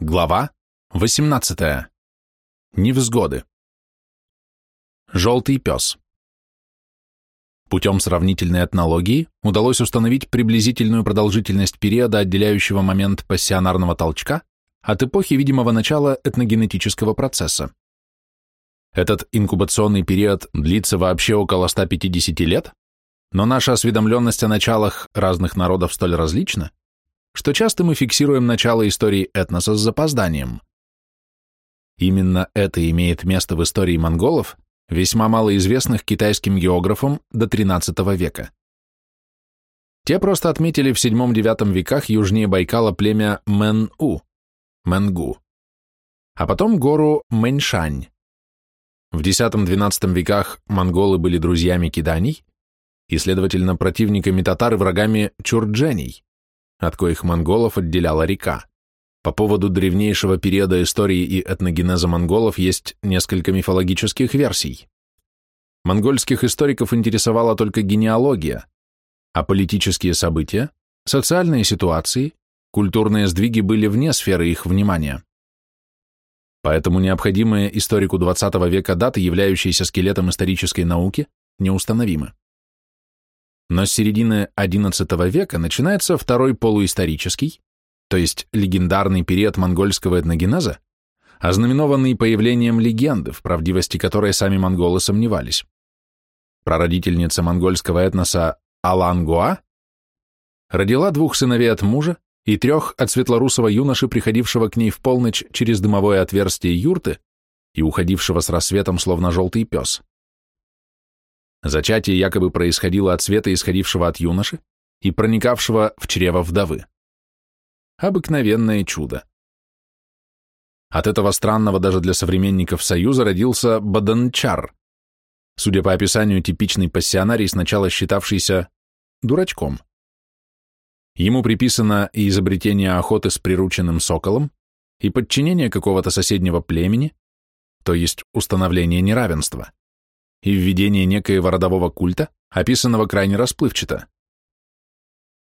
Глава 18. Невзгоды. Желтый пес. Путем сравнительной этнологии удалось установить приблизительную продолжительность периода, отделяющего момент пассионарного толчка от эпохи видимого начала этногенетического процесса. Этот инкубационный период длится вообще около 150 лет, но наша осведомленность о началах разных народов столь различна, что часто мы фиксируем начало истории этноса с запозданием. Именно это имеет место в истории монголов, весьма малоизвестных китайским географам до XIII века. Те просто отметили в VII-IX веках южнее Байкала племя Мэн-У, Мэнгу, а потом гору Мэньшань. В X-XII веках монголы были друзьями киданий и, следовательно, противниками татар и врагами чурдженей от коих монголов отделяла река. По поводу древнейшего периода истории и этногенеза монголов есть несколько мифологических версий. Монгольских историков интересовала только генеалогия, а политические события, социальные ситуации, культурные сдвиги были вне сферы их внимания. Поэтому необходимые историку XX века даты, являющиеся скелетом исторической науки, неустановимы. Но с середины XI века начинается второй полуисторический, то есть легендарный период монгольского этногенеза, ознаменованный появлением легенды, в правдивости которой сами монголы сомневались. Прародительница монгольского этноса Алангуа родила двух сыновей от мужа и трех от светлорусого юноши, приходившего к ней в полночь через дымовое отверстие юрты и уходившего с рассветом, словно желтый пес. Зачатие якобы происходило от света, исходившего от юноши и проникавшего в чрево вдовы. Обыкновенное чудо. От этого странного даже для современников союза родился Баданчар, судя по описанию типичный пассионарий, сначала считавшийся дурачком. Ему приписано и изобретение охоты с прирученным соколом, и подчинение какого-то соседнего племени, то есть установление неравенства и введение некоего родового культа, описанного крайне расплывчато.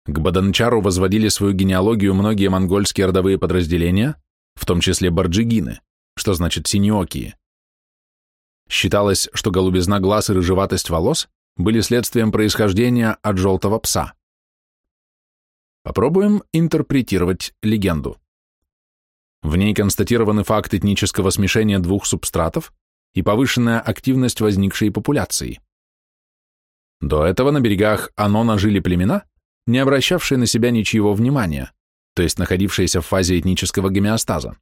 К Баданчару возводили свою генеалогию многие монгольские родовые подразделения, в том числе барджигины, что значит синеокие. Считалось, что голубизна глаз и рыжеватость волос были следствием происхождения от желтого пса. Попробуем интерпретировать легенду. В ней констатированы факты этнического смешения двух субстратов, и повышенная активность возникшей популяции. До этого на берегах Анона жили племена, не обращавшие на себя ничьего внимания, то есть находившиеся в фазе этнического гомеостаза.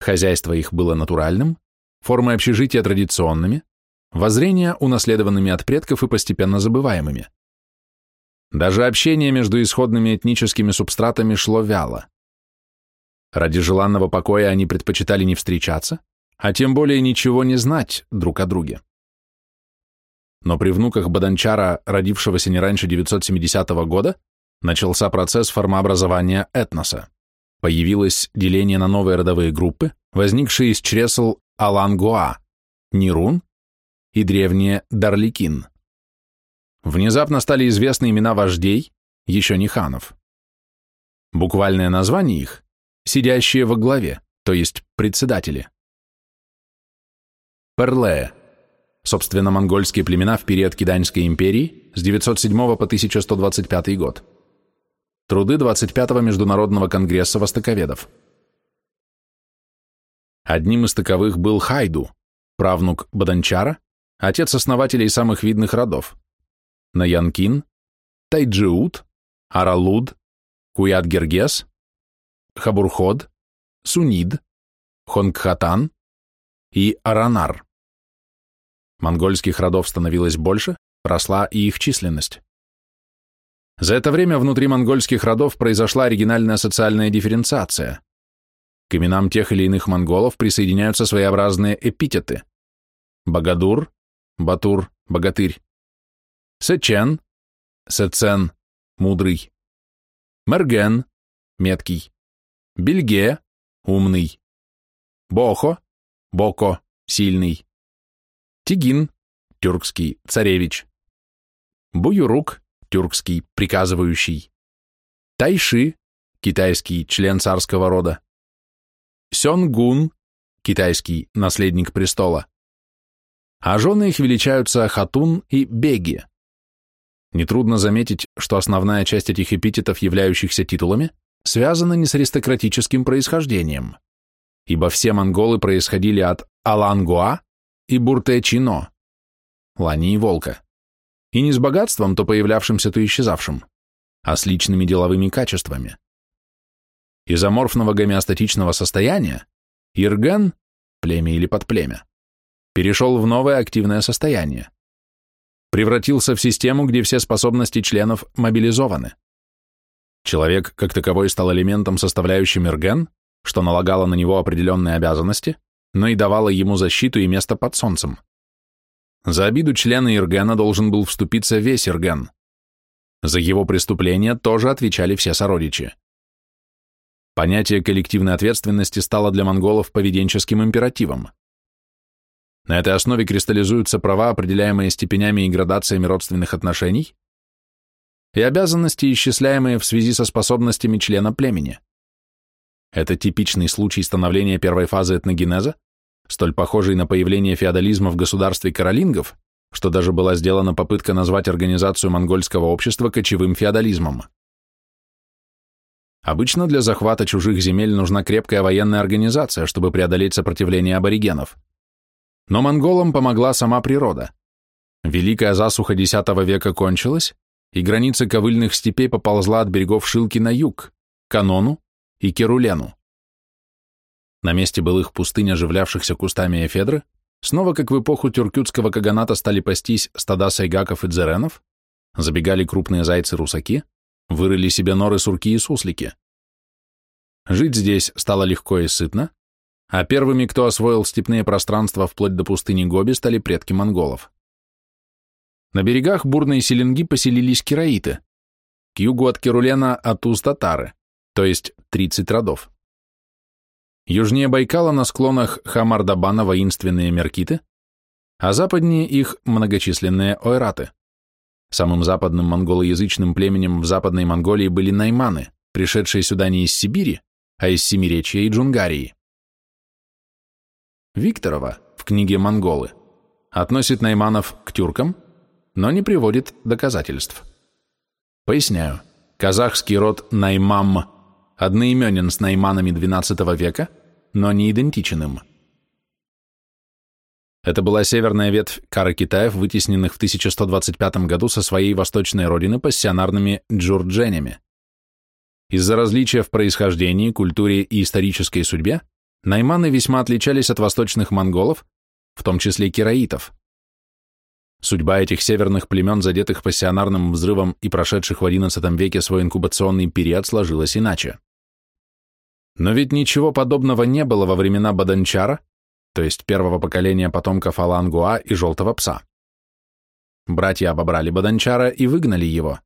Хозяйство их было натуральным, формы общежития традиционными, воззрения унаследованными от предков и постепенно забываемыми. Даже общение между исходными этническими субстратами шло вяло. Ради желанного покоя они предпочитали не встречаться, а тем более ничего не знать друг о друге. Но при внуках Баданчара, родившегося не раньше 970 года, начался процесс формообразования этноса. Появилось деление на новые родовые группы, возникшие из чресл Алангуа, Нирун и древние Дарликин. Внезапно стали известны имена вождей, еще не ханов. Буквальное название их – сидящие во главе, то есть председатели. Перлея. Собственно, монгольские племена в период Киданьской империи с 907 по 1125 год. Труды 25-го Международного конгресса востоковедов. Одним из таковых был Хайду, правнук Баданчара, отец основателей самых видных родов. Наянкин, Тайджиут, Аралуд, Куят-Гергес, Хабурход, Сунид, Хонгхатан, и Аранар. Монгольских родов становилось больше, росла и их численность. За это время внутри монгольских родов произошла оригинальная социальная дифференциация. К именам тех или иных монголов присоединяются своеобразные эпитеты. Багадур, Батур, Богатырь. Сечен, Сецен, Мудрый. Мерген, Меткий. Бельге, Умный. Бохо, Боко, сильный. Тигин, тюркский, царевич. Буюрук, тюркский, приказывающий. Тайши, китайский, член царского рода. Сёнгун, китайский наследник престола, а жены их величаются Хатун и Беги. Нетрудно заметить, что основная часть этих эпитетов, являющихся титулами, связана не с аристократическим происхождением, ибо все монголы происходили от Алангуа и Бурте-Чино, лани и волка, и не с богатством, то появлявшимся, то исчезавшим, а с личными деловыми качествами. Из аморфного гомеостатичного состояния Ирген, племя или подплемя, перешел в новое активное состояние, превратился в систему, где все способности членов мобилизованы. Человек как таковой стал элементом, составляющим Ирген, что налагало на него определенные обязанности, но и давало ему защиту и место под солнцем. За обиду члена Иргена должен был вступиться весь Ирген. За его преступления тоже отвечали все сородичи. Понятие коллективной ответственности стало для монголов поведенческим императивом. На этой основе кристаллизуются права, определяемые степенями и градациями родственных отношений, и обязанности, исчисляемые в связи со способностями члена племени. Это типичный случай становления первой фазы этногенеза, столь похожий на появление феодализма в государстве каролингов, что даже была сделана попытка назвать организацию монгольского общества кочевым феодализмом. Обычно для захвата чужих земель нужна крепкая военная организация, чтобы преодолеть сопротивление аборигенов. Но монголам помогла сама природа. Великая засуха X века кончилась, и граница ковыльных степей поползла от берегов Шилки на юг, к Анону и Керулену. На месте былых пустынь, оживлявшихся кустами эфедры, снова, как в эпоху тюркютского каганата, стали пастись стада сайгаков и дзеренов, забегали крупные зайцы-русаки, вырыли себе норы сурки и суслики. Жить здесь стало легко и сытно, а первыми, кто освоил степные пространства вплоть до пустыни Гоби, стали предки монголов. На берегах бурной селенги поселились кираиты, к югу от Керулена атуз-татары, то есть 30 родов. Южнее Байкала на склонах Хамардабана воинственные меркиты, а западнее их многочисленные ойраты. Самым западным монголоязычным племенем в Западной Монголии были найманы, пришедшие сюда не из Сибири, а из Семиречья и Джунгарии. Викторова в книге «Монголы» относит найманов к тюркам, но не приводит доказательств. Поясняю. Казахский род Наймам одноименен с найманами XII века, но не идентичен им. Это была северная ветвь кара Китаев, вытесненных в 1125 году со своей восточной родины пассионарными джурдженями. Из-за различия в происхождении, культуре и исторической судьбе Найманы весьма отличались от восточных монголов, в том числе кираитов. Судьба этих северных племен, задетых пассионарным взрывом и прошедших в XI веке свой инкубационный период, сложилась иначе. Но ведь ничего подобного не было во времена Баданчара, то есть первого поколения потомков Алангуа и Желтого Пса. Братья обобрали Баданчара и выгнали его.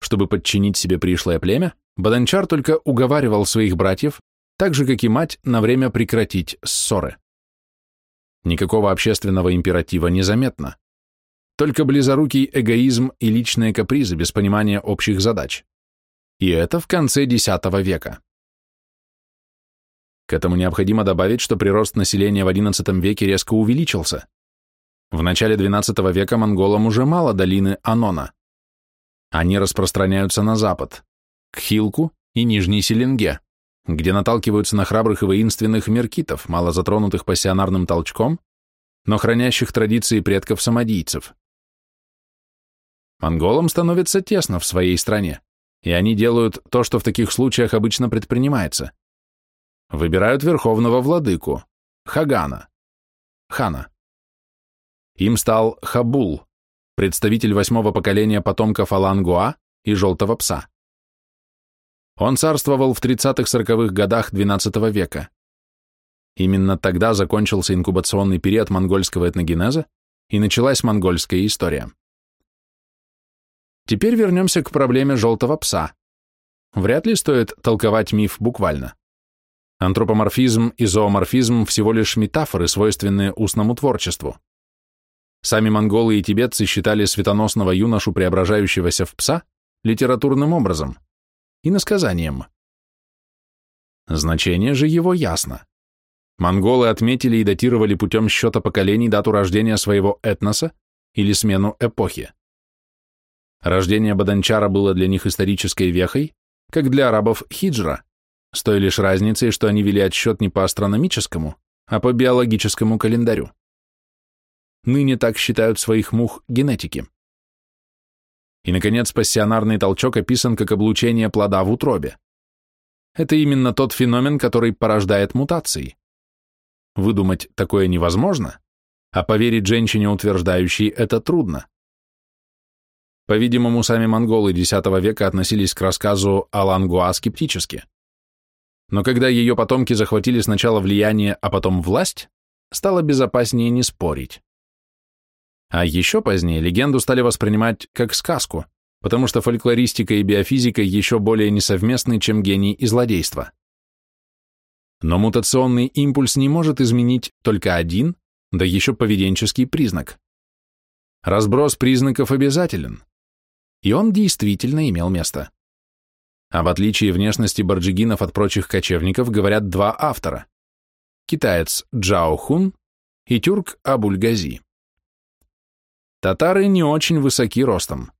Чтобы подчинить себе пришлое племя, Баданчар только уговаривал своих братьев так же, как и мать, на время прекратить ссоры. Никакого общественного императива не заметно. Только близорукий эгоизм и личные капризы без понимания общих задач. И это в конце X века. К этому необходимо добавить, что прирост населения в XI веке резко увеличился. В начале XII века монголам уже мало долины Анона. Они распространяются на запад, к Хилку и Нижней Селенге где наталкиваются на храбрых и воинственных меркитов, мало затронутых пассионарным толчком, но хранящих традиции предков самодийцев. Монголам становится тесно в своей стране, и они делают то, что в таких случаях обычно предпринимается. Выбирают верховного владыку, Хагана, хана. Им стал Хабул, представитель восьмого поколения потомков Алангуа и Желтого Пса. Он царствовал в 30-40-х годах XII века. Именно тогда закончился инкубационный период монгольского этногенеза и началась монгольская история. Теперь вернемся к проблеме желтого пса. Вряд ли стоит толковать миф буквально. Антропоморфизм и зооморфизм всего лишь метафоры, свойственные устному творчеству. Сами монголы и тибетцы считали светоносного юношу, преображающегося в пса, литературным образом – и насказанием. Значение же его ясно. Монголы отметили и датировали путем счета поколений дату рождения своего этноса или смену эпохи. Рождение Баданчара было для них исторической вехой, как для арабов хиджра, с той лишь разницей, что они вели отсчет не по астрономическому, а по биологическому календарю. Ныне так считают своих мух генетики. И, наконец, пассионарный толчок описан как облучение плода в утробе. Это именно тот феномен, который порождает мутации. Выдумать такое невозможно, а поверить женщине, утверждающей это трудно. По-видимому, сами монголы X века относились к рассказу Алангуа скептически. Но когда ее потомки захватили сначала влияние, а потом власть, стало безопаснее не спорить. А еще позднее легенду стали воспринимать как сказку, потому что фольклористика и биофизика еще более несовместны, чем гений и злодейство. Но мутационный импульс не может изменить только один, да еще поведенческий признак. Разброс признаков обязателен, и он действительно имел место. Об отличии внешности барджигинов от прочих кочевников говорят два автора – китаец Джао Хун и тюрк Абуль-Гази. Татары не очень высоки ростом.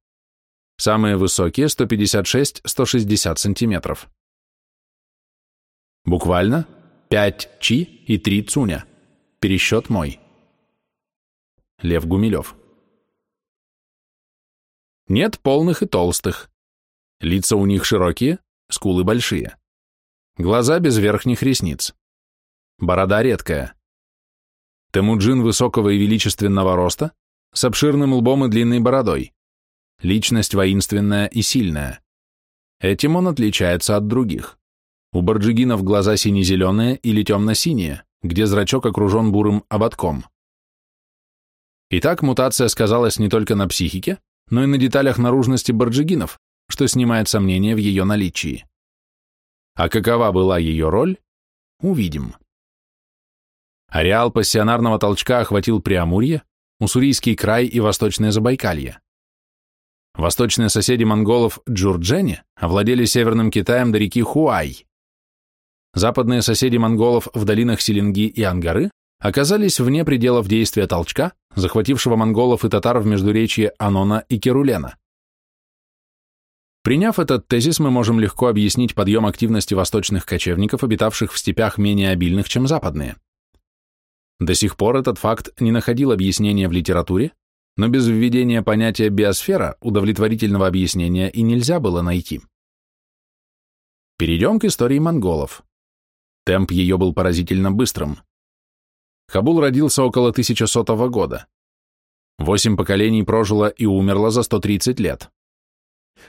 Самые высокие 156-160 сантиметров. Буквально 5 чи и 3 цуня. Пересчет мой. Лев Гумилев. Нет полных и толстых. Лица у них широкие, скулы большие. Глаза без верхних ресниц. Борода редкая. Темуджин высокого и величественного роста, с обширным лбом и длинной бородой. Личность воинственная и сильная. Этим он отличается от других. У барджигинов глаза сине-зеленые или темно-синие, где зрачок окружен бурым ободком. Итак, мутация сказалась не только на психике, но и на деталях наружности барджигинов, что снимает сомнения в ее наличии. А какова была ее роль, увидим. Ареал пассионарного толчка охватил Преамурье, Уссурийский край и Восточное Забайкалье. Восточные соседи монголов Джурджени овладели Северным Китаем до реки Хуай. Западные соседи монголов в долинах Селенги и Ангары оказались вне пределов действия толчка, захватившего монголов и татар в междуречье Анона и Керулена. Приняв этот тезис, мы можем легко объяснить подъем активности восточных кочевников, обитавших в степях менее обильных, чем западные. До сих пор этот факт не находил объяснения в литературе, но без введения понятия биосфера удовлетворительного объяснения и нельзя было найти. Перейдем к истории монголов. Темп ее был поразительно быстрым. Хабул родился около 1100 года. Восемь поколений прожило и умерло за 130 лет.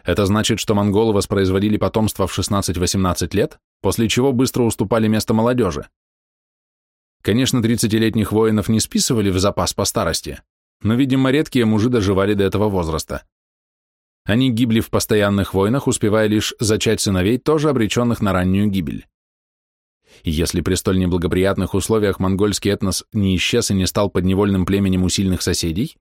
Это значит, что монголы воспроизводили потомство в 16-18 лет, после чего быстро уступали место молодежи. Конечно, 30-летних воинов не списывали в запас по старости, но, видимо, редкие мужи доживали до этого возраста. Они гибли в постоянных войнах, успевая лишь зачать сыновей, тоже обреченных на раннюю гибель. И если при столь неблагоприятных условиях монгольский этнос не исчез и не стал подневольным племенем у сильных соседей,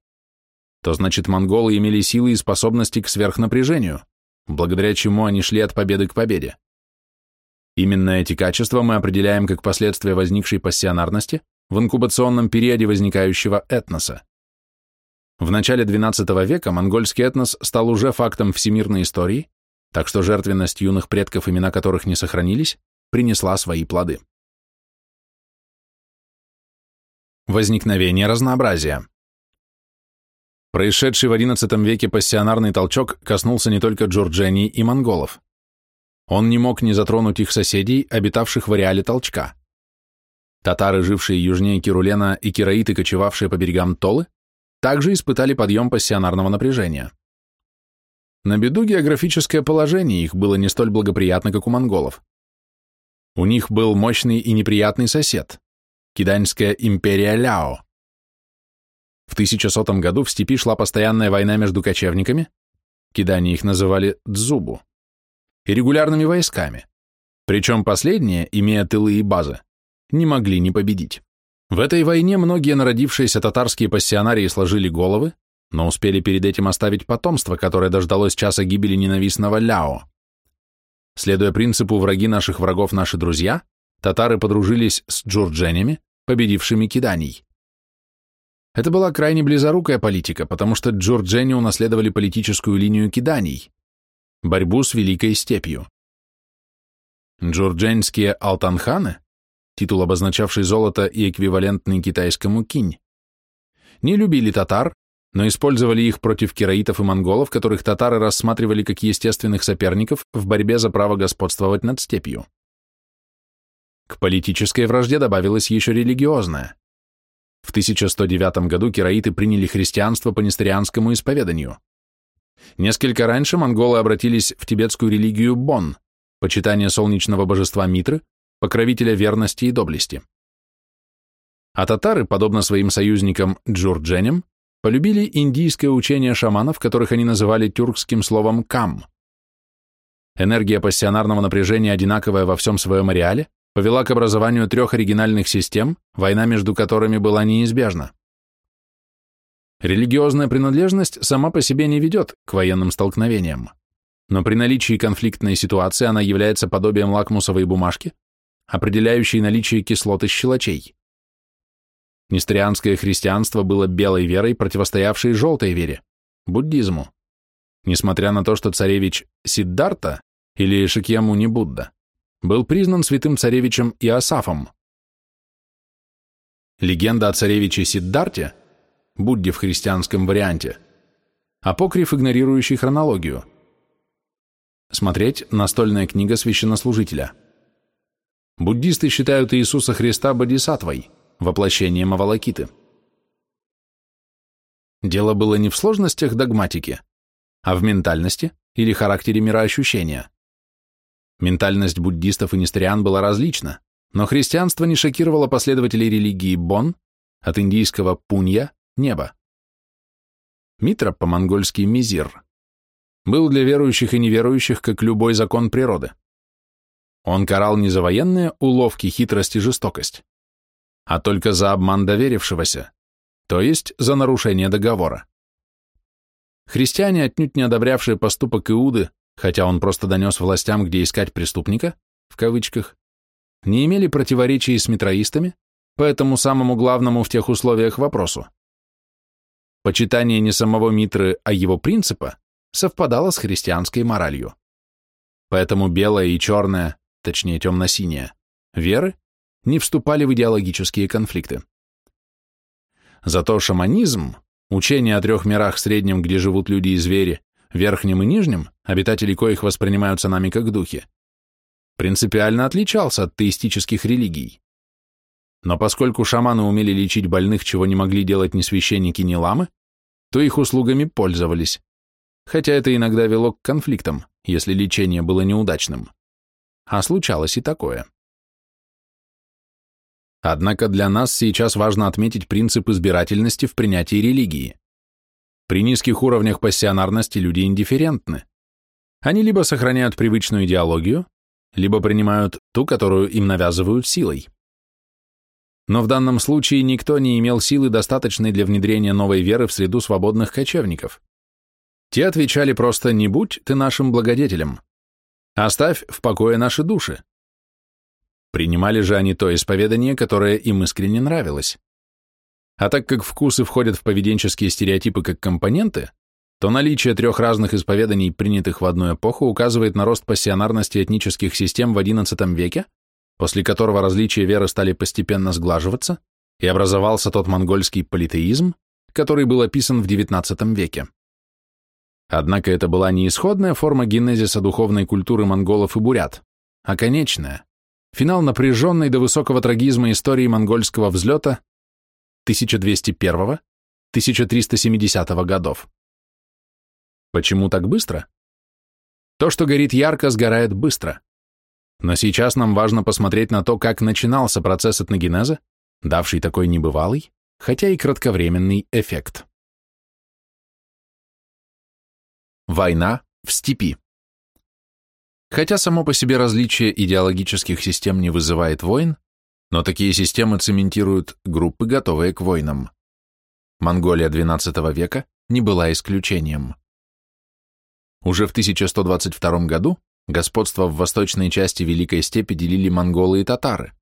то значит монголы имели силы и способности к сверхнапряжению, благодаря чему они шли от победы к победе. Именно эти качества мы определяем как последствия возникшей пассионарности в инкубационном периоде возникающего этноса. В начале XII века монгольский этнос стал уже фактом всемирной истории, так что жертвенность юных предков, имена которых не сохранились, принесла свои плоды. Возникновение разнообразия. Происшедший в XI веке пассионарный толчок коснулся не только Джорджении и монголов. Он не мог не затронуть их соседей, обитавших в ареале толчка. Татары, жившие южнее Кирулена, и кираиты, кочевавшие по берегам Толы, также испытали подъем пассионарного напряжения. На беду географическое положение их было не столь благоприятно, как у монголов. У них был мощный и неприятный сосед – Киданьская империя Ляо. В 1100 году в степи шла постоянная война между кочевниками, кидане их называли Дзубу, и регулярными войсками, причем последние, имея тылы и базы, не могли не победить. В этой войне многие народившиеся татарские пассионарии сложили головы, но успели перед этим оставить потомство, которое дождалось часа гибели ненавистного Ляо. Следуя принципу «враги наших врагов наши друзья», татары подружились с джурдженями, победившими киданий. Это была крайне близорукая политика, потому что джурджени унаследовали политическую линию киданий, борьбу с Великой степью. Джурдженские алтанханы, титул, обозначавший золото и эквивалентный китайскому кинь, не любили татар, но использовали их против кераитов и монголов, которых татары рассматривали как естественных соперников в борьбе за право господствовать над степью. К политической вражде добавилась еще религиозная. В 1109 году кераиты приняли христианство по нестерианскому исповеданию. Несколько раньше монголы обратились в тибетскую религию Бон, почитание солнечного божества Митры, покровителя верности и доблести. А татары, подобно своим союзникам джурдженям, полюбили индийское учение шаманов, которых они называли тюркским словом «кам». Энергия пассионарного напряжения, одинаковая во всем своем ареале, повела к образованию трех оригинальных систем, война между которыми была неизбежна. Религиозная принадлежность сама по себе не ведет к военным столкновениям, но при наличии конфликтной ситуации она является подобием лакмусовой бумажки, определяющей наличие кислоты щелочей. Нестерианское христианство было белой верой, противостоявшей желтой вере, буддизму. Несмотря на то, что царевич Сиддарта или Шакьямуни Будда был признан святым царевичем Иосафом. Легенда о царевиче Сиддарте, Будде в христианском варианте, апокриф, игнорирующий хронологию. Смотреть настольная книга священнослужителя. Буддисты считают Иисуса Христа бодисаттвой – воплощением Авалакиты. Дело было не в сложностях догматики, а в ментальности или характере мироощущения. Ментальность буддистов и нестериан была различна, но христианство не шокировало последователей религии Бон, от индийского пунья – небо. Митра по-монгольски мизир был для верующих и неверующих как любой закон природы. Он карал не за военные уловки, хитрость и жестокость, а только за обман доверившегося, то есть за нарушение договора. Христиане, отнюдь не одобрявшие поступок Иуды, хотя он просто донес властям, где искать преступника, в кавычках, не имели противоречий с митроистами, поэтому самому главному в тех условиях вопросу. Почитание не самого Митры, а его принципа совпадало с христианской моралью. Поэтому белое и черное, точнее темно-синее, веры не вступали в идеологические конфликты. Зато шаманизм, учение о трех мирах среднем, где живут люди и звери, верхнем и нижнем, обитатели коих воспринимаются нами как духи, принципиально отличался от теистических религий. Но поскольку шаманы умели лечить больных, чего не могли делать ни священники, ни ламы, то их услугами пользовались, хотя это иногда вело к конфликтам, если лечение было неудачным. А случалось и такое. Однако для нас сейчас важно отметить принцип избирательности в принятии религии. При низких уровнях пассионарности люди индифферентны. Они либо сохраняют привычную идеологию, либо принимают ту, которую им навязывают силой. Но в данном случае никто не имел силы, достаточной для внедрения новой веры в среду свободных кочевников. Те отвечали просто «не будь ты нашим благодетелем», «оставь в покое наши души», Принимали же они то исповедание, которое им искренне нравилось. А так как вкусы входят в поведенческие стереотипы как компоненты, то наличие трех разных исповеданий, принятых в одну эпоху, указывает на рост пассионарности этнических систем в XI веке, после которого различия веры стали постепенно сглаживаться, и образовался тот монгольский политеизм, который был описан в XIX веке. Однако это была не исходная форма генезиса духовной культуры монголов и бурят, а конечная, Финал напряженной до высокого трагизма истории монгольского взлета 1201-1370 годов. Почему так быстро? То, что горит ярко, сгорает быстро. Но сейчас нам важно посмотреть на то, как начинался процесс этногенеза, давший такой небывалый, хотя и кратковременный эффект. Война в степи. Хотя само по себе различие идеологических систем не вызывает войн, но такие системы цементируют группы, готовые к войнам. Монголия XII века не была исключением. Уже в 1122 году господство в восточной части Великой Степи делили монголы и татары,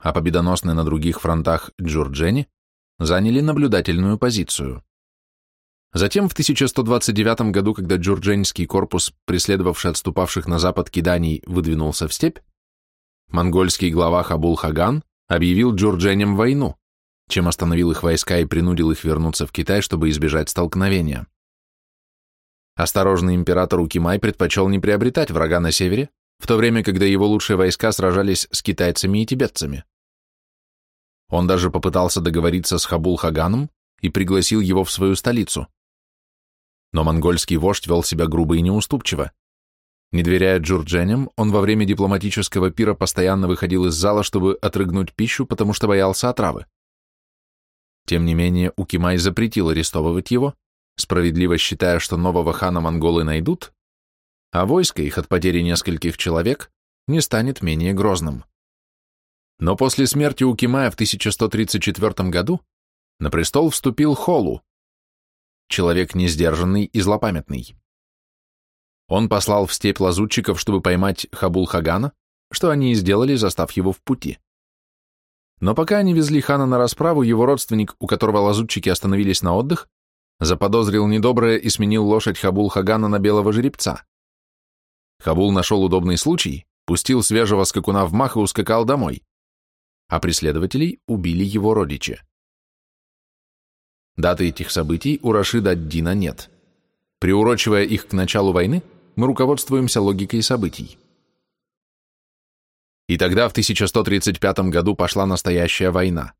а победоносные на других фронтах джурджени заняли наблюдательную позицию. Затем в 1129 году, когда джурдженский корпус, преследовавший отступавших на запад киданий, выдвинулся в степь, монгольский глава Хабул-Хаган объявил джурдженям войну, чем остановил их войска и принудил их вернуться в Китай, чтобы избежать столкновения. Осторожный император Укимай предпочел не приобретать врага на севере, в то время, когда его лучшие войска сражались с китайцами и тибетцами. Он даже попытался договориться с Хабул-Хаганом и пригласил его в свою столицу но монгольский вождь вел себя грубо и неуступчиво. Не доверяя джурдженям, он во время дипломатического пира постоянно выходил из зала, чтобы отрыгнуть пищу, потому что боялся отравы. Тем не менее, Укимай запретил арестовывать его, справедливо считая, что нового хана монголы найдут, а войско их от потери нескольких человек не станет менее грозным. Но после смерти Укимая в 1134 году на престол вступил Холу, человек несдержанный и злопамятный. Он послал в степь лазутчиков, чтобы поймать Хабул-Хагана, что они и сделали, застав его в пути. Но пока они везли хана на расправу, его родственник, у которого лазутчики остановились на отдых, заподозрил недоброе и сменил лошадь Хабул-Хагана на белого жеребца. Хабул нашел удобный случай, пустил свежего скакуна в мах и ускакал домой, а преследователей убили его родичи. Даты этих событий у Рашида Дина нет. Приурочивая их к началу войны, мы руководствуемся логикой событий. И тогда в 1135 году пошла настоящая война.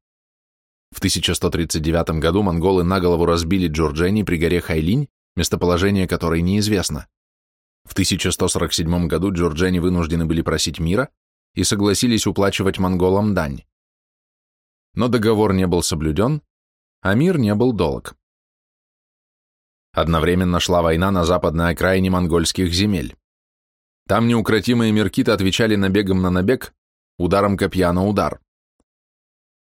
В 1139 году монголы на голову разбили Джорджени при горе Хайлинь, местоположение которой неизвестно. В 1147 году Джорджени вынуждены были просить мира и согласились уплачивать монголам дань. Но договор не был соблюден, а мир не был долг. Одновременно шла война на западной окраине монгольских земель. Там неукротимые меркиты отвечали набегом на набег, ударом копья на удар.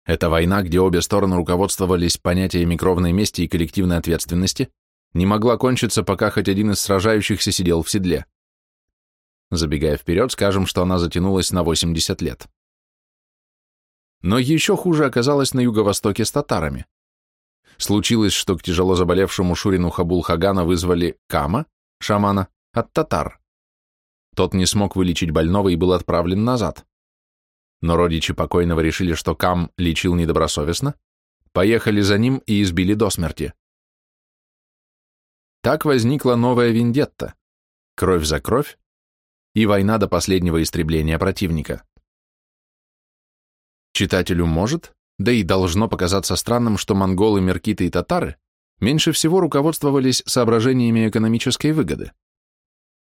Эта война, где обе стороны руководствовались понятиями кровной мести и коллективной ответственности, не могла кончиться, пока хоть один из сражающихся сидел в седле. Забегая вперед, скажем, что она затянулась на 80 лет. Но еще хуже оказалось на юго-востоке с татарами. Случилось, что к тяжело заболевшему Шурину Хабул-Хагана вызвали Кама, шамана, от татар. Тот не смог вылечить больного и был отправлен назад. Но родичи покойного решили, что Кам лечил недобросовестно, поехали за ним и избили до смерти. Так возникла новая вендетта, кровь за кровь и война до последнего истребления противника. Читателю может, да и должно показаться странным, что монголы, меркиты и татары меньше всего руководствовались соображениями экономической выгоды.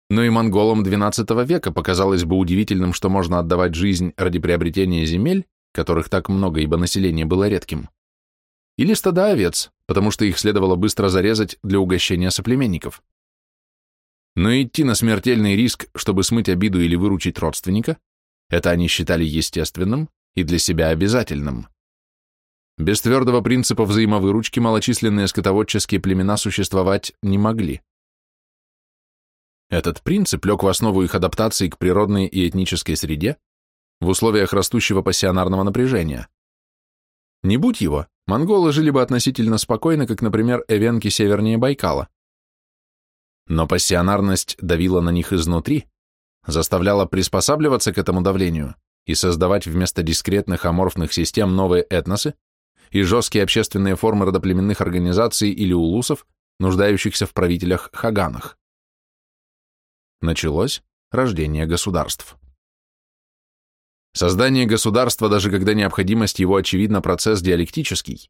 Но и монголам XII века показалось бы удивительным, что можно отдавать жизнь ради приобретения земель, которых так много, ибо население было редким, или стада овец, потому что их следовало быстро зарезать для угощения соплеменников. Но идти на смертельный риск, чтобы смыть обиду или выручить родственника, это они считали естественным и для себя обязательным. Без твердого принципа взаимовыручки малочисленные скотоводческие племена существовать не могли. Этот принцип лег в основу их адаптации к природной и этнической среде в условиях растущего пассионарного напряжения. Не будь его, монголы жили бы относительно спокойно, как, например, эвенки севернее Байкала. Но пассионарность давила на них изнутри, заставляла приспосабливаться к этому давлению и создавать вместо дискретных аморфных систем новые этносы, и жесткие общественные формы родоплеменных организаций или улусов, нуждающихся в правителях-хаганах. Началось рождение государств. Создание государства, даже когда необходимость его очевидно процесс диалектический.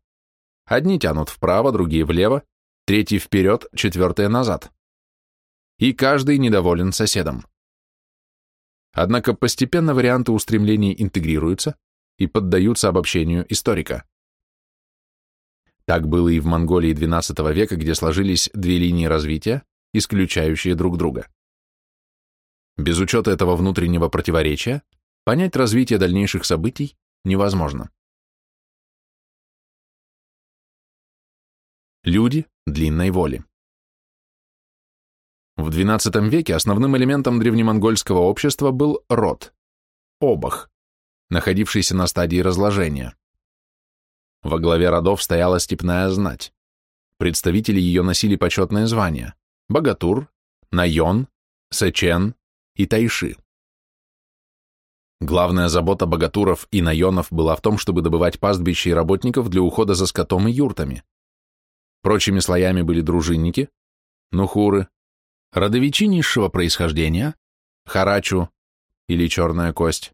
Одни тянут вправо, другие влево, третий вперед, четвертые назад. И каждый недоволен соседом. Однако постепенно варианты устремлений интегрируются и поддаются обобщению историка. Так было и в Монголии XII века, где сложились две линии развития, исключающие друг друга. Без учета этого внутреннего противоречия понять развитие дальнейших событий невозможно. Люди длинной воли. В XII веке основным элементом древнемонгольского общества был род, обах, находившийся на стадии разложения. Во главе родов стояла степная знать. Представители ее носили почетное звания – богатур, найон, сечен и тайши. Главная забота богатуров и наенов была в том, чтобы добывать пастбища и работников для ухода за скотом и юртами. Прочими слоями были дружинники, нухуры, родовичи низшего происхождения, харачу или черная кость,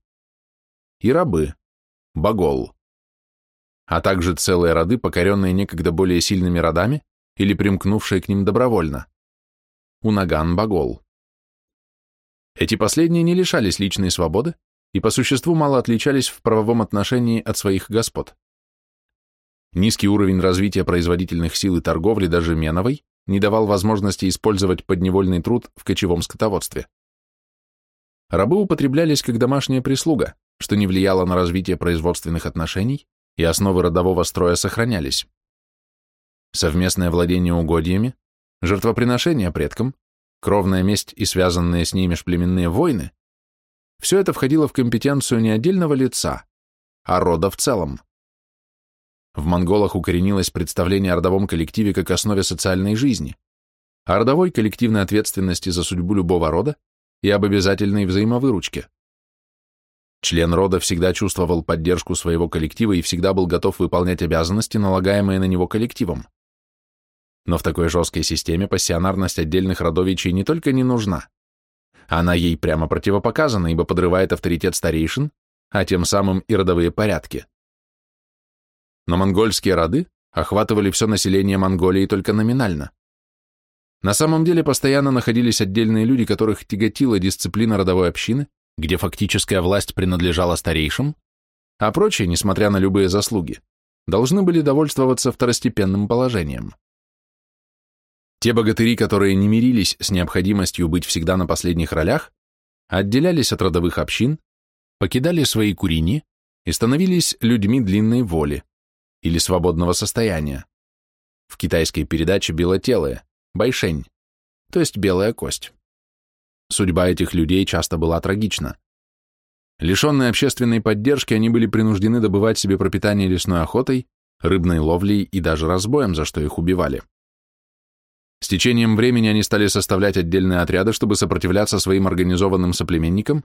и рабы, багол, а также целые роды, покоренные некогда более сильными родами или примкнувшие к ним добровольно, унаган-багол. Эти последние не лишались личной свободы, и по существу мало отличались в правовом отношении от своих господ. Низкий уровень развития производительных сил и торговли, даже меновой, не давал возможности использовать подневольный труд в кочевом скотоводстве. Рабы употреблялись как домашняя прислуга, что не влияло на развитие производственных отношений, и основы родового строя сохранялись. Совместное владение угодьями, жертвоприношение предкам, кровная месть и связанные с ней межплеменные войны все это входило в компетенцию не отдельного лица, а рода в целом. В монголах укоренилось представление о родовом коллективе как основе социальной жизни, о родовой коллективной ответственности за судьбу любого рода и об обязательной взаимовыручке. Член рода всегда чувствовал поддержку своего коллектива и всегда был готов выполнять обязанности, налагаемые на него коллективом. Но в такой жесткой системе пассионарность отдельных родовичей не только не нужна, она ей прямо противопоказана, ибо подрывает авторитет старейшин, а тем самым и родовые порядки. Но монгольские роды охватывали все население Монголии только номинально. На самом деле постоянно находились отдельные люди, которых тяготила дисциплина родовой общины, где фактическая власть принадлежала старейшим, а прочие, несмотря на любые заслуги, должны были довольствоваться второстепенным положением. Те богатыри, которые не мирились с необходимостью быть всегда на последних ролях, отделялись от родовых общин, покидали свои курени и становились людьми длинной воли или свободного состояния. В китайской передаче белотелые, байшень, то есть белая кость. Судьба этих людей часто была трагична. Лишенные общественной поддержки, они были принуждены добывать себе пропитание лесной охотой, рыбной ловлей и даже разбоем, за что их убивали. С течением времени они стали составлять отдельные отряды, чтобы сопротивляться своим организованным соплеменникам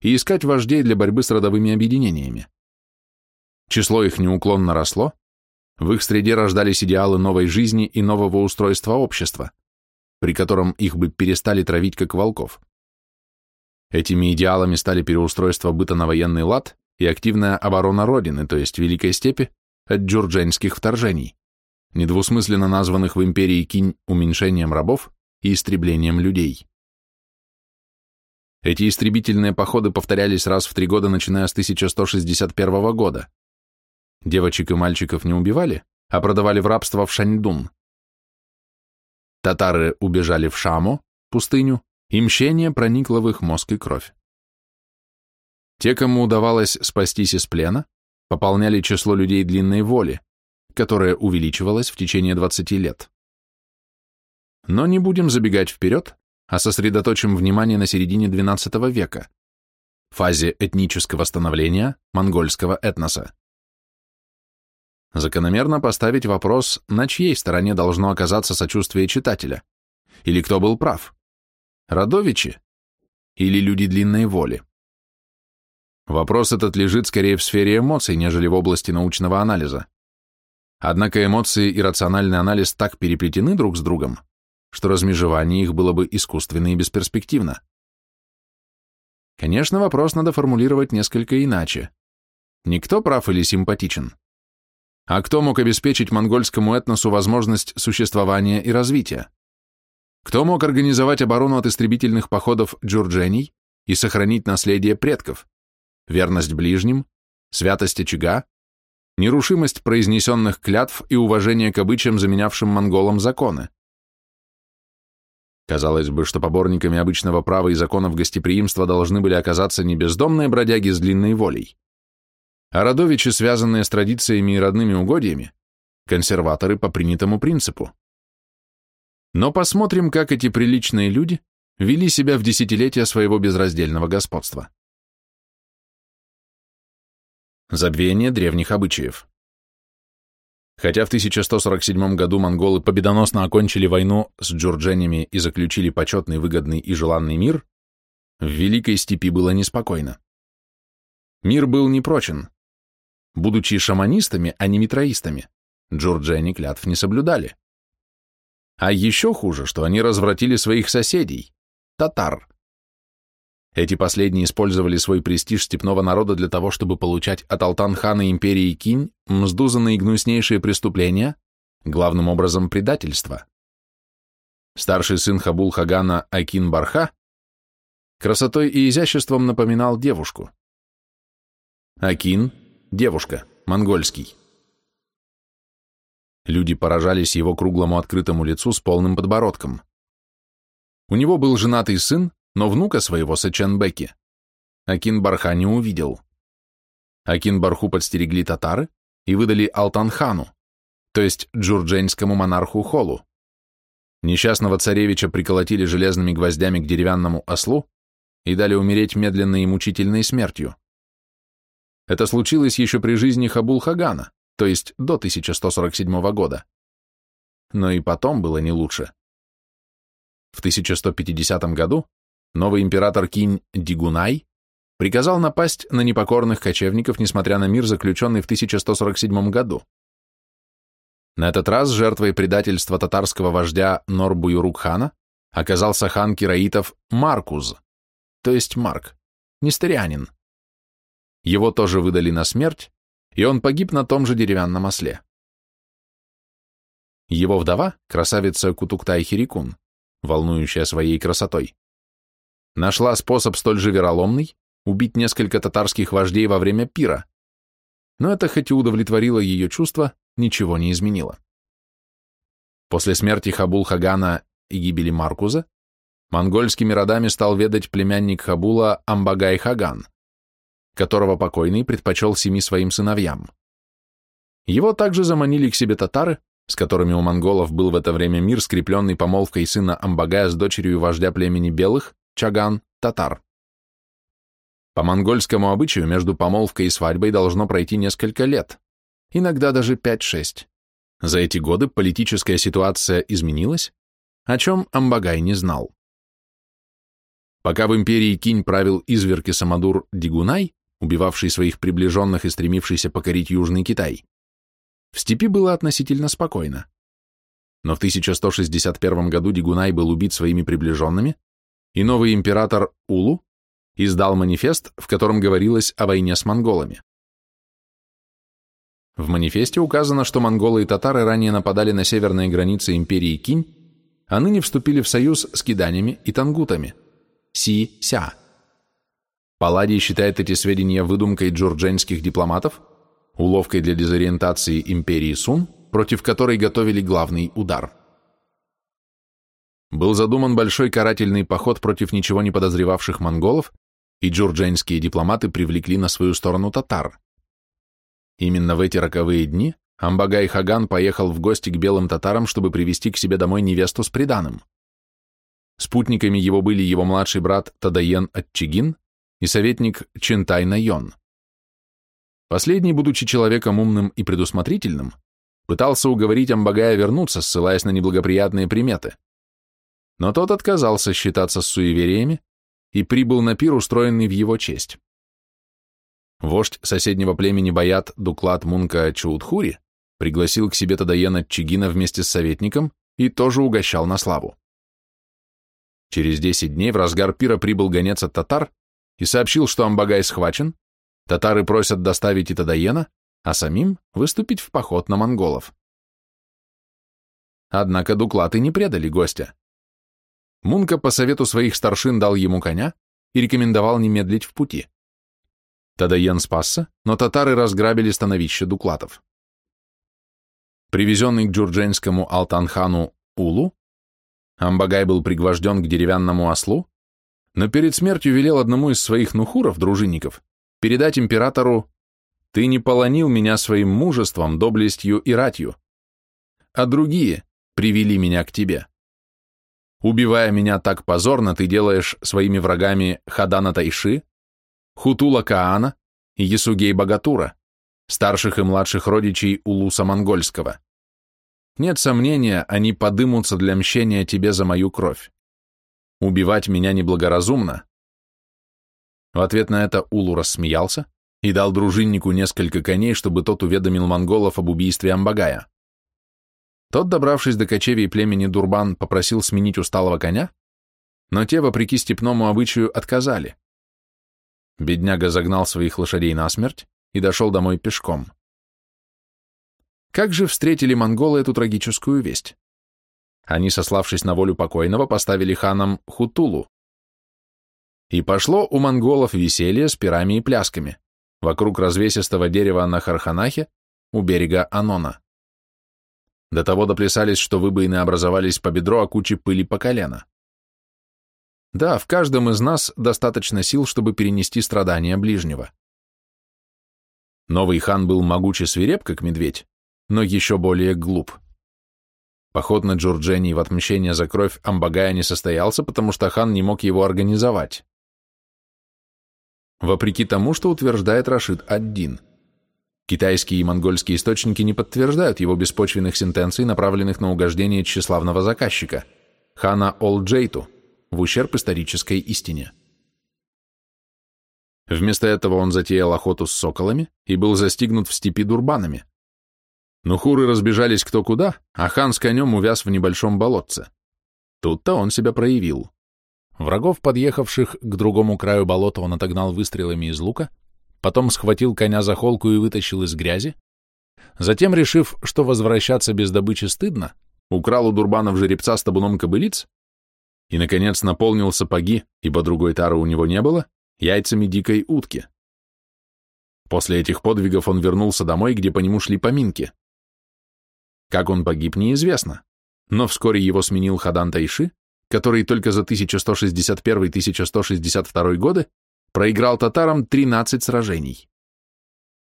и искать вождей для борьбы с родовыми объединениями. Число их неуклонно росло, в их среде рождались идеалы новой жизни и нового устройства общества, при котором их бы перестали травить как волков. Этими идеалами стали переустройство быта на военный лад и активная оборона Родины, то есть Великой Степи, от джурдженских вторжений недвусмысленно названных в империи Кинь уменьшением рабов и истреблением людей. Эти истребительные походы повторялись раз в три года, начиная с 1161 года. Девочек и мальчиков не убивали, а продавали в рабство в Шаньдун. Татары убежали в Шаму, пустыню, и мщение проникло в их мозг и кровь. Те, кому удавалось спастись из плена, пополняли число людей длинной воли, которое увеличивалось в течение 20 лет. Но не будем забегать вперед, а сосредоточим внимание на середине XII века, фазе этнического становления монгольского этноса. Закономерно поставить вопрос, на чьей стороне должно оказаться сочувствие читателя, или кто был прав, родовичи или люди длинной воли. Вопрос этот лежит скорее в сфере эмоций, нежели в области научного анализа. Однако эмоции и рациональный анализ так переплетены друг с другом, что размежевание их было бы искусственно и бесперспективно. Конечно, вопрос надо формулировать несколько иначе. Никто прав или симпатичен. А кто мог обеспечить монгольскому этносу возможность существования и развития? Кто мог организовать оборону от истребительных походов джурджений и сохранить наследие предков, верность ближним, святость очага, нерушимость произнесенных клятв и уважение к обычаям, заменявшим монголам законы. Казалось бы, что поборниками обычного права и законов гостеприимства должны были оказаться не бездомные бродяги с длинной волей, а родовичи, связанные с традициями и родными угодьями, консерваторы по принятому принципу. Но посмотрим, как эти приличные люди вели себя в десятилетия своего безраздельного господства. Забвение древних обычаев. Хотя в 1147 году монголы победоносно окончили войну с джурдженями и заключили почетный, выгодный и желанный мир, в Великой Степи было неспокойно. Мир был непрочен. Будучи шаманистами, а не митроистами, джурджени клятв не соблюдали. А еще хуже, что они развратили своих соседей, татар. Эти последние использовали свой престиж степного народа для того, чтобы получать от Алтан-хана империи Кинь мзду за наигнуснейшие преступления, главным образом предательство. Старший сын Хабул-хагана Акин Барха красотой и изяществом напоминал девушку. Акин – девушка, монгольский. Люди поражались его круглому открытому лицу с полным подбородком. У него был женатый сын, но внука своего Саченбеки Акин Барха не увидел. Акин Барху подстерегли татары и выдали Алтанхану, то есть джурдженскому монарху Холу. Несчастного царевича приколотили железными гвоздями к деревянному ослу и дали умереть медленной и мучительной смертью. Это случилось еще при жизни Хабул-Хагана, то есть до 1147 года. Но и потом было не лучше. В 1150 году новый император Кинь Дигунай приказал напасть на непокорных кочевников, несмотря на мир, заключенный в 1147 году. На этот раз жертвой предательства татарского вождя Норбуюрукхана оказался хан Кираитов Маркуз, то есть Марк, нестерианин. Его тоже выдали на смерть, и он погиб на том же деревянном осле. Его вдова, красавица Кутуктай Хирикун, волнующая своей красотой, нашла способ столь же вероломный убить несколько татарских вождей во время пира, но это хоть и удовлетворило ее чувства, ничего не изменило. После смерти Хабул-Хагана и гибели Маркуза монгольскими родами стал ведать племянник Хабула Амбагай-Хаган, которого покойный предпочел семи своим сыновьям. Его также заманили к себе татары, с которыми у монголов был в это время мир, скрепленный помолвкой сына Амбагая с дочерью вождя племени белых, Чаган, татар. По монгольскому обычаю между помолвкой и свадьбой должно пройти несколько лет, иногда даже 5-6. За эти годы политическая ситуация изменилась, о чем Амбагай не знал. Пока в империи Кинь правил изверг и самодур Дигунай, убивавший своих приближенных и стремившийся покорить Южный Китай, в степи было относительно спокойно. Но в 1161 году Дигунай был убит своими приближенными, и новый император Улу издал манифест, в котором говорилось о войне с монголами. В манифесте указано, что монголы и татары ранее нападали на северные границы империи Кинь, а ныне вступили в союз с киданями и тангутами, Си-Ся. Палладий считает эти сведения выдумкой джурдженских дипломатов, уловкой для дезориентации империи Сун, против которой готовили главный удар. Был задуман большой карательный поход против ничего не подозревавших монголов, и джурдженские дипломаты привлекли на свою сторону татар. Именно в эти роковые дни Амбагай Хаган поехал в гости к белым татарам, чтобы привести к себе домой невесту с приданым. Спутниками его были его младший брат Тадаен Атчигин и советник Чентай Найон. Последний, будучи человеком умным и предусмотрительным, пытался уговорить Амбагая вернуться, ссылаясь на неблагоприятные приметы. Но тот отказался считаться с суевериями и прибыл на пир, устроенный в его честь. Вождь соседнего племени Баят Дуклад Мунка Чаудхури пригласил к себе Тадаена Чигина вместе с советником и тоже угощал на славу. Через десять дней в разгар пира прибыл гонец от татар и сообщил, что Амбагай схвачен, татары просят доставить и Тадаена, а самим выступить в поход на монголов. Однако дуклаты не предали гостя. Мунка по совету своих старшин дал ему коня и рекомендовал не медлить в пути. Тадаен спасся, но татары разграбили становище дуклатов. Привезенный к джурдженскому Алтанхану Улу, Амбагай был пригвожден к деревянному ослу, но перед смертью велел одному из своих нухуров, дружинников, передать императору «Ты не полонил меня своим мужеством, доблестью и ратью, а другие привели меня к тебе. Убивая меня так позорно, ты делаешь своими врагами Хадана Тайши, Хутула Каана и Ясугей Богатура, старших и младших родичей Улуса Монгольского. Нет сомнения, они подымутся для мщения тебе за мою кровь. Убивать меня неблагоразумно. В ответ на это Улу рассмеялся и дал дружиннику несколько коней, чтобы тот уведомил монголов об убийстве Амбагая. Тот, добравшись до кочевий племени Дурбан, попросил сменить усталого коня, но те, вопреки степному обычаю, отказали. Бедняга загнал своих лошадей насмерть и дошел домой пешком. Как же встретили монголы эту трагическую весть? Они, сославшись на волю покойного, поставили ханом Хутулу. И пошло у монголов веселье с пирами и плясками вокруг развесистого дерева на Харханахе у берега Анона. До того доплясались, что выбоины образовались по бедро, а кучи пыли по колено. Да, в каждом из нас достаточно сил, чтобы перенести страдания ближнего. Новый хан был могуч и свиреп, как медведь, но еще более глуп. Поход на Джурджени в отмщение за кровь Амбагая не состоялся, потому что хан не мог его организовать. Вопреки тому, что утверждает Рашид ад-Дин – Китайские и монгольские источники не подтверждают его беспочвенных сентенций, направленных на угождение тщеславного заказчика, хана Олджейту, в ущерб исторической истине. Вместо этого он затеял охоту с соколами и был застигнут в степи дурбанами. Но хуры разбежались кто куда, а хан с конем увяз в небольшом болотце. Тут-то он себя проявил. Врагов, подъехавших к другому краю болота, он отогнал выстрелами из лука, потом схватил коня за холку и вытащил из грязи, затем, решив, что возвращаться без добычи стыдно, украл у Дурбанов жеребца с табуном кобылиц и, наконец, наполнил сапоги, ибо другой тары у него не было, яйцами дикой утки. После этих подвигов он вернулся домой, где по нему шли поминки. Как он погиб, неизвестно, но вскоре его сменил Хадан Тайши, который только за 1161-1162 годы проиграл татарам 13 сражений.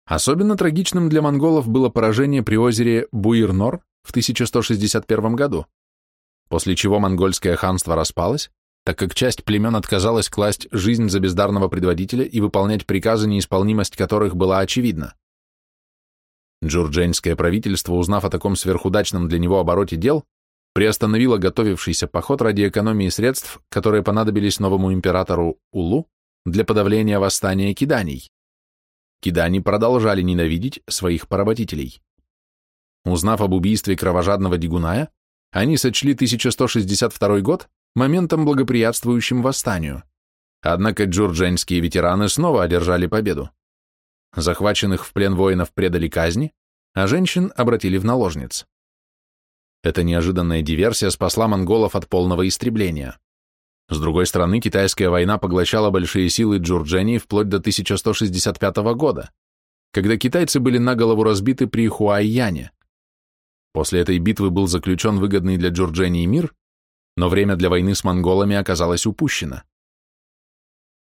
Особенно трагичным для монголов было поражение при озере Буирнор в 1161 году, после чего монгольское ханство распалось, так как часть племен отказалась класть жизнь за бездарного предводителя и выполнять приказы, неисполнимость которых была очевидна. Джурдженское правительство, узнав о таком сверхудачном для него обороте дел, приостановило готовившийся поход ради экономии средств, которые понадобились новому императору Улу для подавления восстания киданий. Кидани продолжали ненавидеть своих поработителей. Узнав об убийстве кровожадного Дигуная, они сочли 1162 год моментом благоприятствующим восстанию. Однако джурдженские ветераны снова одержали победу. Захваченных в плен воинов предали казни, а женщин обратили в наложниц. Эта неожиданная диверсия спасла монголов от полного истребления. С другой стороны, китайская война поглощала большие силы Джурджении вплоть до 1165 года, когда китайцы были на голову разбиты при Хуайяне. После этой битвы был заключен выгодный для Джурджении мир, но время для войны с монголами оказалось упущено.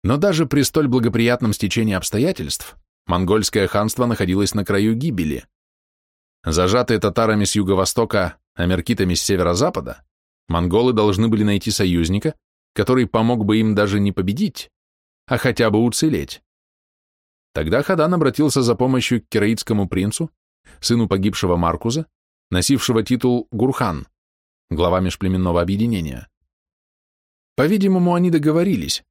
Но даже при столь благоприятном стечении обстоятельств монгольское ханство находилось на краю гибели. Зажатые татарами с юго-востока, а меркитами с северо-запада, монголы должны были найти союзника, который помог бы им даже не победить, а хотя бы уцелеть. Тогда Хадан обратился за помощью к кераитскому принцу, сыну погибшего Маркуза, носившего титул Гурхан, глава межплеменного объединения. По-видимому, они договорились,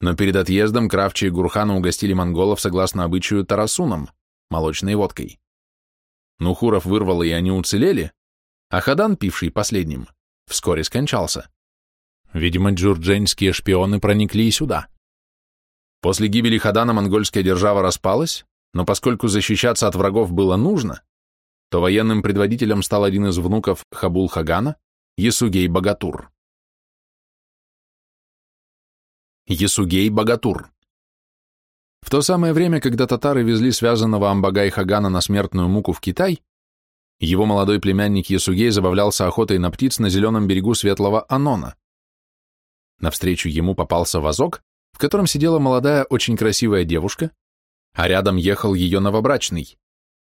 но перед отъездом Кравчи и Гурхана угостили монголов согласно обычаю тарасуном, молочной водкой. Нухуров вырвало, и они уцелели, а Хадан, пивший последним, вскоре скончался. Видимо, джурдженские шпионы проникли и сюда. После гибели Хадана монгольская держава распалась, но поскольку защищаться от врагов было нужно, то военным предводителем стал один из внуков Хабул-Хагана, Ясугей Богатур. Ясугей Богатур В то самое время, когда татары везли связанного Амбагай-Хагана на смертную муку в Китай, его молодой племянник Ясугей забавлялся охотой на птиц на зеленом берегу Светлого Анона. Навстречу ему попался вазок, в котором сидела молодая, очень красивая девушка, а рядом ехал ее новобрачный,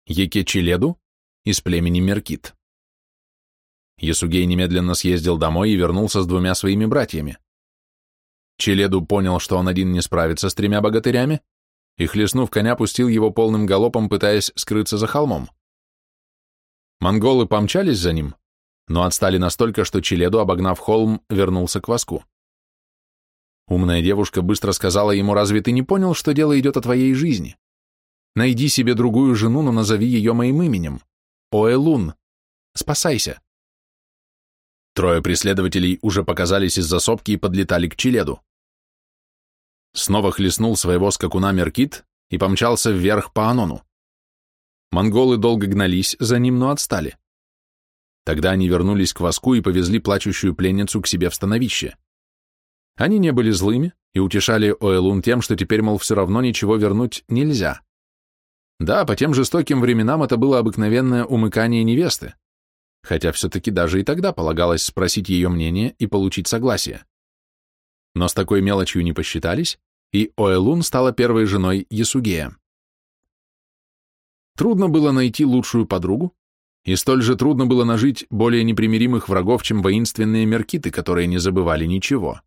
Екечеледу из племени Меркит. Ясугей немедленно съездил домой и вернулся с двумя своими братьями. Челеду понял, что он один не справится с тремя богатырями, и, хлестнув коня, пустил его полным галопом, пытаясь скрыться за холмом. Монголы помчались за ним, но отстали настолько, что Челеду, обогнав холм, вернулся к воску. Умная девушка быстро сказала ему, разве ты не понял, что дело идет о твоей жизни? Найди себе другую жену, но назови ее моим именем. Оэлун. Спасайся. Трое преследователей уже показались из засопки и подлетали к Челеду. Снова хлестнул своего скакуна Меркит и помчался вверх по Анону. Монголы долго гнались за ним, но отстали. Тогда они вернулись к воску и повезли плачущую пленницу к себе в становище. Они не были злыми и утешали Оэлун тем, что теперь, мол, все равно ничего вернуть нельзя. Да, по тем жестоким временам это было обыкновенное умыкание невесты, хотя все-таки даже и тогда полагалось спросить ее мнение и получить согласие. Но с такой мелочью не посчитались, и Оэлун стала первой женой Ясугея. Трудно было найти лучшую подругу, и столь же трудно было нажить более непримиримых врагов, чем воинственные меркиты, которые не забывали ничего.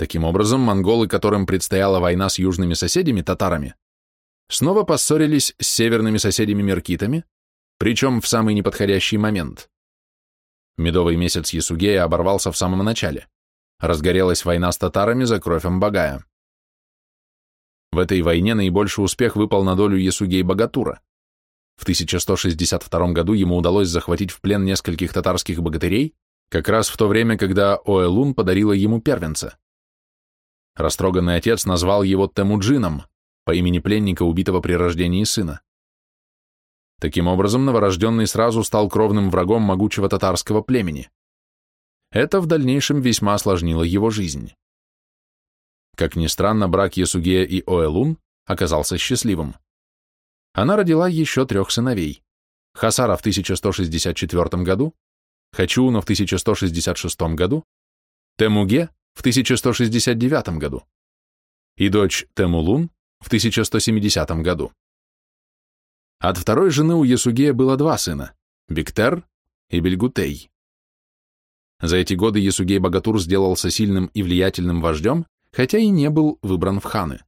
Таким образом, монголы, которым предстояла война с южными соседями, татарами, снова поссорились с северными соседями-меркитами, причем в самый неподходящий момент. Медовый месяц Ясугея оборвался в самом начале. Разгорелась война с татарами за кровь Амбагая. В этой войне наибольший успех выпал на долю Ясугей Богатура. В 1162 году ему удалось захватить в плен нескольких татарских богатырей, как раз в то время, когда Оэлун подарила ему первенца. Растроганный отец назвал его Темуджином, по имени пленника, убитого при рождении сына. Таким образом, новорожденный сразу стал кровным врагом могучего татарского племени. Это в дальнейшем весьма осложнило его жизнь. Как ни странно, брак Ясугея и Оэлун оказался счастливым. Она родила еще трех сыновей. Хасара в 1164 году, Хачуна в 1166 году, Темуге в 1169 году и дочь Темулун в 1170 году. От второй жены у Ясугея было два сына – Биктер и Бельгутей. За эти годы Ясугей Богатур сделался сильным и влиятельным вождем, хотя и не был выбран в ханы.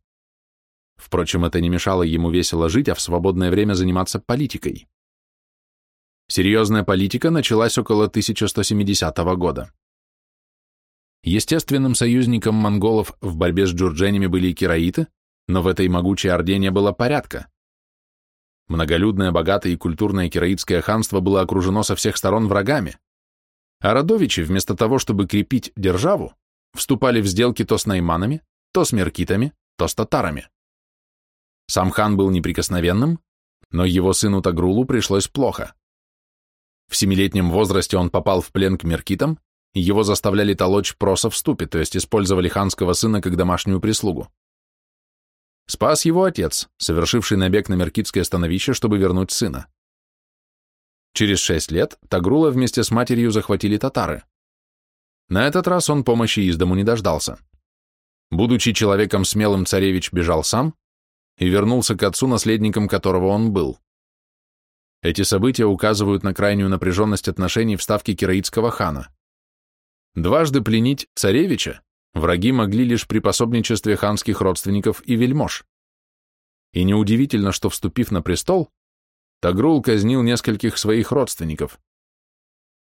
Впрочем, это не мешало ему весело жить, а в свободное время заниматься политикой. Серьезная политика началась около 1170 года. Естественным союзником монголов в борьбе с джурдженями были и кираиты, но в этой могучей орде не было порядка. Многолюдное, богатое и культурное кираитское ханство было окружено со всех сторон врагами, а родовичи, вместо того, чтобы крепить державу, вступали в сделки то с найманами, то с меркитами, то с татарами. Сам хан был неприкосновенным, но его сыну Тагрулу пришлось плохо. В семилетнем возрасте он попал в плен к меркитам его заставляли толочь проса в ступе, то есть использовали ханского сына как домашнюю прислугу. Спас его отец, совершивший набег на Меркитское становище, чтобы вернуть сына. Через шесть лет Тагрула вместе с матерью захватили татары. На этот раз он помощи из дому не дождался. Будучи человеком смелым, царевич бежал сам и вернулся к отцу, наследником которого он был. Эти события указывают на крайнюю напряженность отношений в ставке кираитского хана. Дважды пленить царевича враги могли лишь при пособничестве ханских родственников и вельмож. И неудивительно, что, вступив на престол, Тагрул казнил нескольких своих родственников.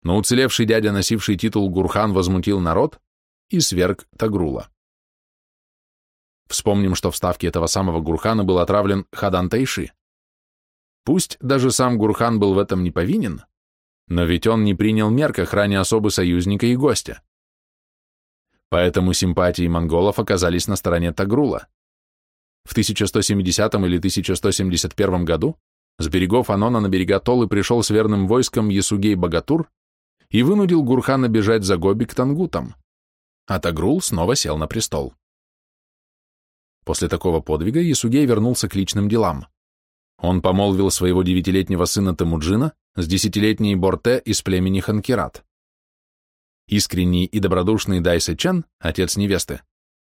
Но уцелевший дядя, носивший титул Гурхан, возмутил народ и сверг Тагрула. Вспомним, что в ставке этого самого Гурхана был отравлен Хадан Тайши. Пусть даже сам Гурхан был в этом не повинен, но ведь он не принял мер к охране особы союзника и гостя. Поэтому симпатии монголов оказались на стороне Тагрула. В 1170 или 1171 году с берегов Анона на берега Толы пришел с верным войском Ясугей Богатур и вынудил Гурхана бежать за Гоби к Тангутам, а Тагрул снова сел на престол. После такого подвига Ясугей вернулся к личным делам. Он помолвил своего девятилетнего сына Темуджина с десятилетней Борте из племени Ханкират. Искренний и добродушный Дайсе Чен, отец невесты,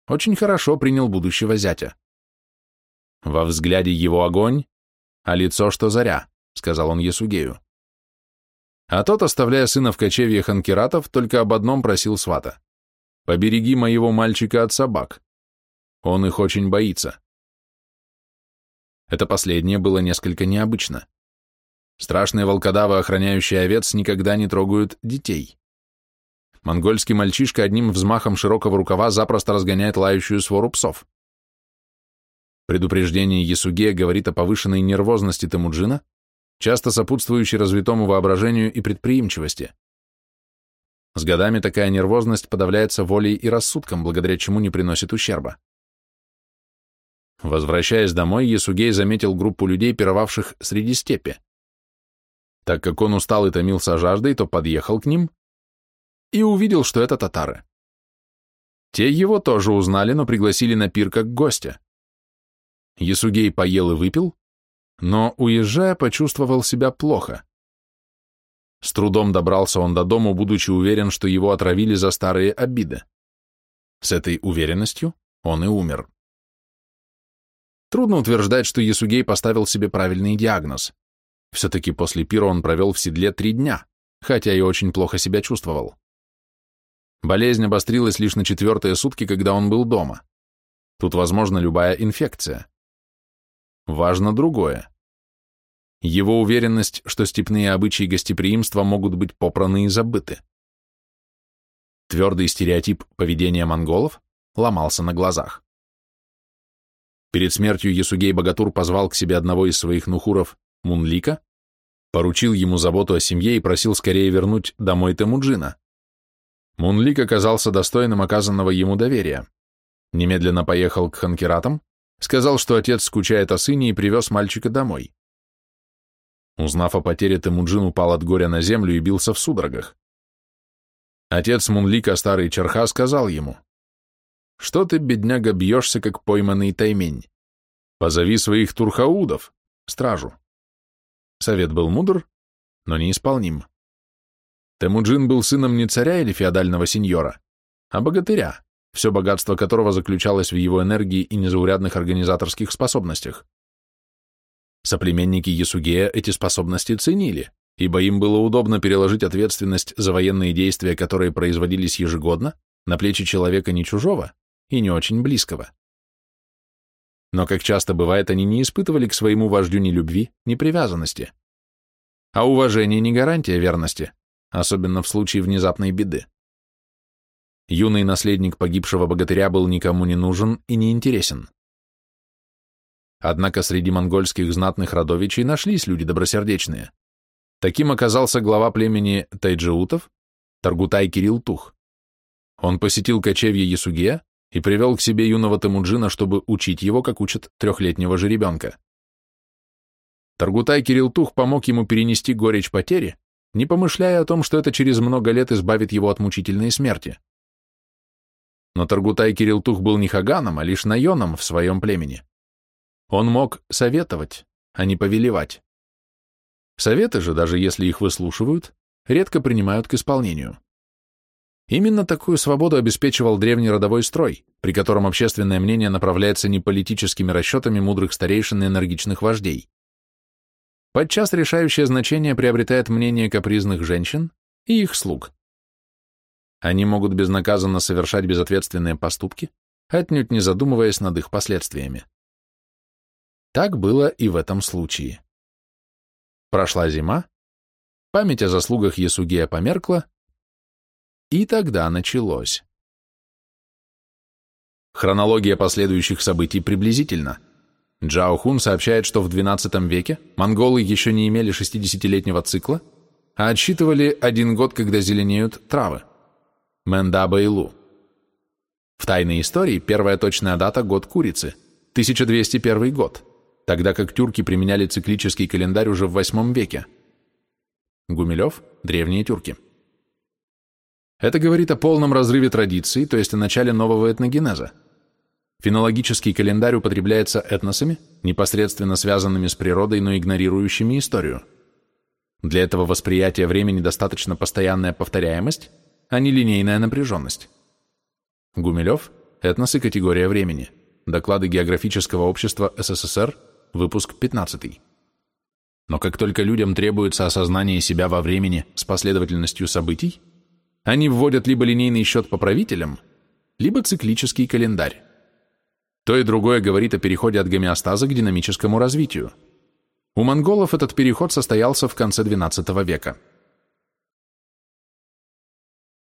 очень хорошо принял будущего зятя. «Во взгляде его огонь, а лицо, что заря», — сказал он Ясугею. А тот, оставляя сына в кочевье ханкератов, только об одном просил свата. «Побереги моего мальчика от собак. Он их очень боится». Это последнее было несколько необычно. Страшные волкодавы, охраняющие овец, никогда не трогают детей. Монгольский мальчишка одним взмахом широкого рукава запросто разгоняет лающую свору псов. Предупреждение Ясуге говорит о повышенной нервозности Темуджина, часто сопутствующей развитому воображению и предприимчивости. С годами такая нервозность подавляется волей и рассудком, благодаря чему не приносит ущерба. Возвращаясь домой, Ясугей заметил группу людей, пировавших среди степи. Так как он устал и томился жаждой, то подъехал к ним и увидел, что это татары. Те его тоже узнали, но пригласили на пир как гостя. Ясугей поел и выпил, но, уезжая, почувствовал себя плохо. С трудом добрался он до дому, будучи уверен, что его отравили за старые обиды. С этой уверенностью он и умер. Трудно утверждать, что Ясугей поставил себе правильный диагноз. Все-таки после пира он провел в седле три дня, хотя и очень плохо себя чувствовал. Болезнь обострилась лишь на четвертые сутки, когда он был дома. Тут возможна любая инфекция. Важно другое. Его уверенность, что степные обычаи гостеприимства могут быть попраны и забыты. Твердый стереотип поведения монголов ломался на глазах. Перед смертью Ясугей Богатур позвал к себе одного из своих нухуров, Мунлика, поручил ему заботу о семье и просил скорее вернуть домой Темуджина. Мунлик оказался достойным оказанного ему доверия. Немедленно поехал к ханкератам, Сказал, что отец скучает о сыне и привез мальчика домой. Узнав о потере, Темуджин упал от горя на землю и бился в судорогах. Отец Мунлика, старый черха, сказал ему, «Что ты, бедняга, бьешься, как пойманный таймень? Позови своих турхаудов, стражу». Совет был мудр, но неисполним. Темуджин был сыном не царя или феодального сеньора, а богатыря, все богатство которого заключалось в его энергии и незаурядных организаторских способностях. Соплеменники Ясугея эти способности ценили, ибо им было удобно переложить ответственность за военные действия, которые производились ежегодно, на плечи человека не чужого и не очень близкого. Но, как часто бывает, они не испытывали к своему вождю ни любви, ни привязанности. А уважение не гарантия верности, особенно в случае внезапной беды. Юный наследник погибшего богатыря был никому не нужен и не интересен. Однако среди монгольских знатных родовичей нашлись люди добросердечные. Таким оказался глава племени тайджиутов, Таргутай Кирилл Тух. Он посетил кочевье Ясугея и привел к себе юного Темуджина, чтобы учить его, как учат трехлетнего жеребенка. Таргутай Кирилл Тух помог ему перенести горечь потери, не помышляя о том, что это через много лет избавит его от мучительной смерти. Но Таргутай Кирилтух был не Хаганом, а лишь Найоном в своем племени. Он мог советовать, а не повелевать. Советы же, даже если их выслушивают, редко принимают к исполнению. Именно такую свободу обеспечивал древний родовой строй, при котором общественное мнение направляется не политическими расчетами мудрых старейшин и энергичных вождей. Подчас решающее значение приобретает мнение капризных женщин и их слуг. Они могут безнаказанно совершать безответственные поступки, отнюдь не задумываясь над их последствиями. Так было и в этом случае. Прошла зима, память о заслугах Ясугея померкла, и тогда началось. Хронология последующих событий приблизительна. Джао Хун сообщает, что в XII веке монголы еще не имели 60-летнего цикла, а отсчитывали один год, когда зеленеют травы. Мендаба-Илу. В тайной истории первая точная дата – год курицы, 1201 год, тогда как тюрки применяли циклический календарь уже в VIII веке. Гумилев – древние тюрки. Это говорит о полном разрыве традиций, то есть о начале нового этногенеза. Фенологический календарь употребляется этносами, непосредственно связанными с природой, но игнорирующими историю. Для этого восприятия времени достаточно постоянная повторяемость, а не линейная напряженность. Гумилев, этнос и категория времени. Доклады Географического общества СССР, выпуск 15. Но как только людям требуется осознание себя во времени с последовательностью событий, они вводят либо линейный счет по правителям, либо циклический календарь. То и другое говорит о переходе от гомеостаза к динамическому развитию. У монголов этот переход состоялся в конце XII века –